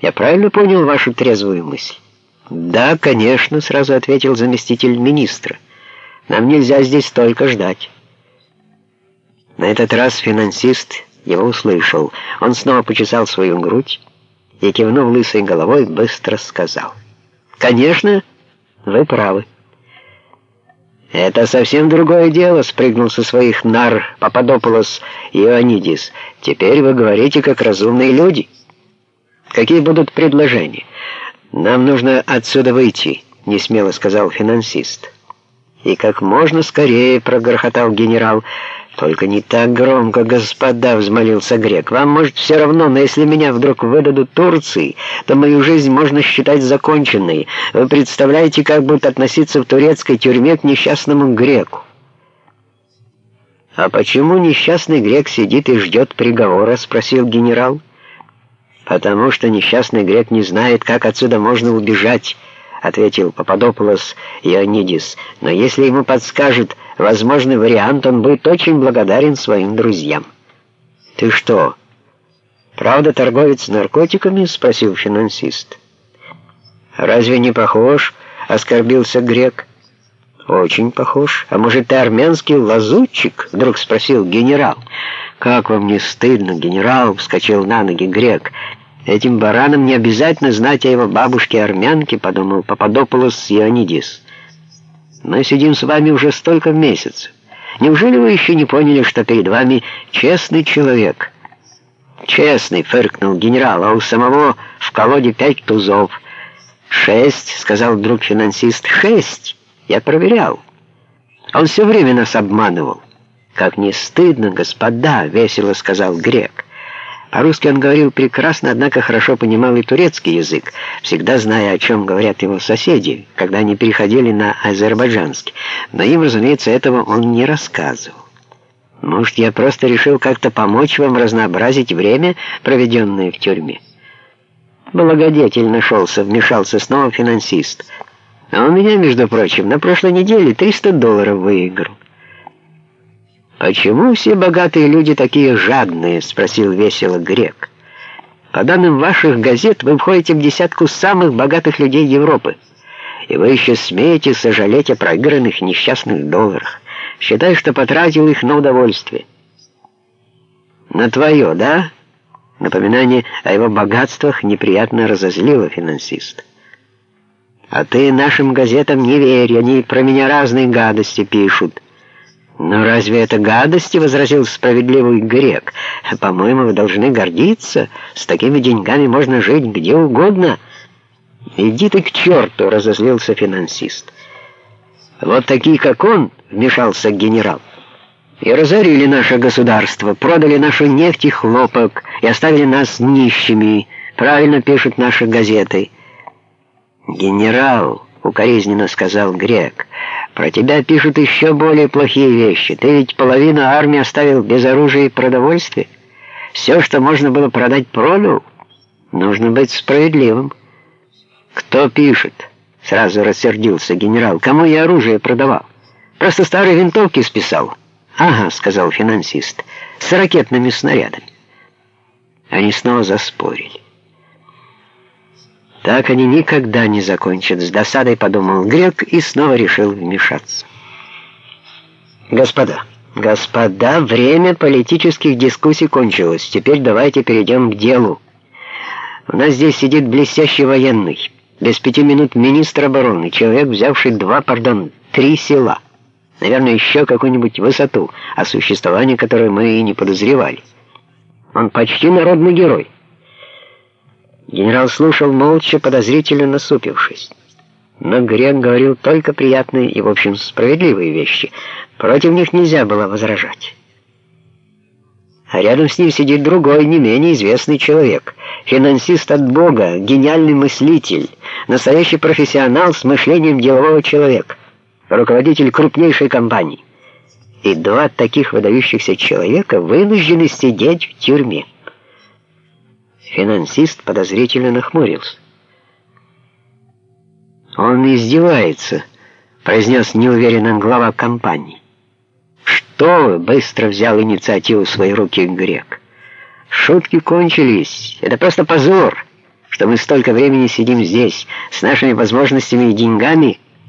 Я правильно понял вашу трезвую мысль? Да, конечно, сразу ответил заместитель министра. Нам нельзя здесь столько ждать. На этот раз финансист его услышал. Он снова почесал свою грудь и, кивнув лысой головой, быстро сказал. «Конечно, вы правы». «Это совсем другое дело», — спрыгнул со своих нар Пападополос Ионидис. «Теперь вы говорите, как разумные люди». «Какие будут предложения?» «Нам нужно отсюда выйти», — несмело сказал финансист. «И как можно скорее», — прогрохотал генерал, — «Только не так громко, господа», — взмолился грек. «Вам, может, все равно, но если меня вдруг выдадут Турции, то мою жизнь можно считать законченной. Вы представляете, как будут относиться в турецкой тюрьме к несчастному греку?» «А почему несчастный грек сидит и ждет приговора?» — спросил генерал. «Потому что несчастный грек не знает, как отсюда можно убежать» ответил Пападополос Ионидис, но если ему подскажет возможный вариант, он будет очень благодарен своим друзьям. «Ты что, правда торговец наркотиками?» — спросил финансист. «Разве не похож?» — оскорбился грек. «Очень похож. А может, ты армянский лазутчик?» — вдруг спросил генерал. «Как вам не стыдно, генерал?» — вскочил на ноги грек. Этим баранам не обязательно знать о его бабушке-армянке, подумал Пападополос Ионидис. Мы сидим с вами уже столько месяцев. Неужели вы еще не поняли, что перед вами честный человек? Честный, фыркнул генерал, а у самого в колоде пять тузов. Шесть, сказал друг финансист, шесть. Я проверял. Он все время нас обманывал. Как не стыдно, господа, весело сказал грек. По-русски он говорил прекрасно, однако хорошо понимал и турецкий язык, всегда зная, о чем говорят его соседи, когда они переходили на азербайджанский. Но им, разумеется, этого он не рассказывал. Может, я просто решил как-то помочь вам разнообразить время, проведенное в тюрьме? Благодетель нашелся, вмешался снова финансист. А у меня, между прочим, на прошлой неделе 300 долларов выиграл. «Почему все богатые люди такие жадные?» — спросил весело грек. «По данным ваших газет, вы входите в десятку самых богатых людей Европы, и вы еще смеете сожалеть о проигранных несчастных долларах. Считай, что потратил их на удовольствие». «На твое, да?» Напоминание о его богатствах неприятно разозлило финансист. «А ты нашим газетам не верь, они про меня разные гадости пишут». «Но разве это гадости?» — возразил справедливый грек. «По-моему, вы должны гордиться. С такими деньгами можно жить где угодно». «Иди ты к черту!» — разозлился финансист. «Вот такие, как он», — вмешался генерал, — «и разорили наше государство, продали нашу нефть и хлопок, и оставили нас нищими, правильно пишут наши газеты». «Генерал», — укоризненно сказал грек, — про тебя пишут еще более плохие вещи. Ты ведь половину армии оставил без оружия и продовольствия. Все, что можно было продать, продал. Нужно быть справедливым. Кто пишет? Сразу рассердился генерал. Кому я оружие продавал? Просто старые винтовки списал. Ага, сказал финансист, с ракетными снарядами. Они снова заспорили. Так они никогда не закончат, с досадой подумал Грек и снова решил вмешаться. Господа, господа, время политических дискуссий кончилось. Теперь давайте перейдем к делу. У нас здесь сидит блестящий военный, без пяти минут министр обороны, человек, взявший два, пардон, три села. Наверное, еще какую-нибудь высоту, о существовании которой мы и не подозревали. Он почти народный герой. Генерал слушал молча, подозрительно насупившись. Но Грек говорил только приятные и, в общем, справедливые вещи. Против них нельзя было возражать. А рядом с ним сидит другой, не менее известный человек. Финансист от Бога, гениальный мыслитель, настоящий профессионал с мышлением делового человека, руководитель крупнейшей компании. И два таких выдающихся человека вынуждены сидеть в тюрьме. Финансист подозрительно нахмурился. «Он издевается», — произнес неуверенно глава компании. «Что вы?» — быстро взял инициативу в свои руки грек. «Шутки кончились. Это просто позор, что мы столько времени сидим здесь, с нашими возможностями и деньгами,